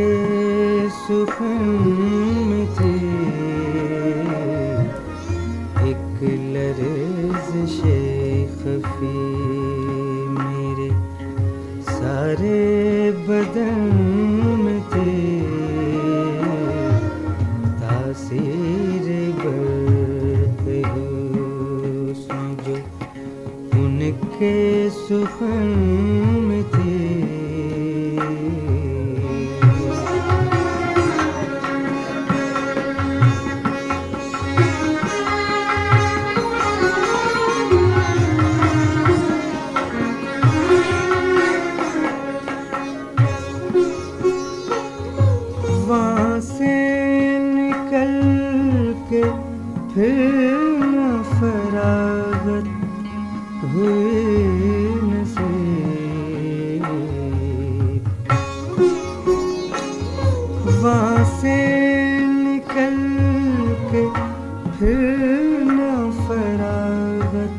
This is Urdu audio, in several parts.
کے سخن تھے۔ ایک لرز خفی میرے سارے بدن میں تھے۔ تاثیر برق حسن جو ان کے سخن تھے۔ پھر فراغت ہوئی نصیب۔ وہاں سے نکل کے پھر نہ فراغت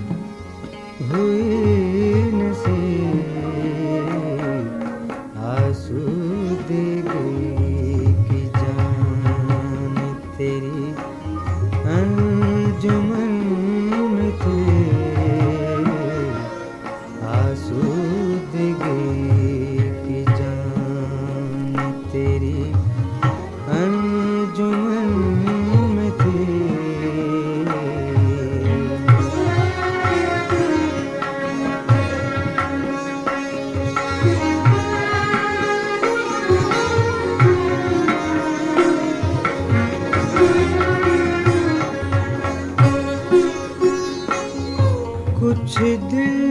ہوئی مجھے دل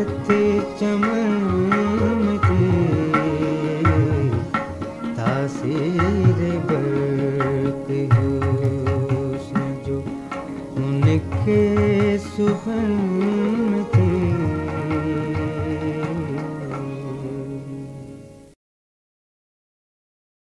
شدت چمن کی تاثیر برق حسن جو ان کے سخن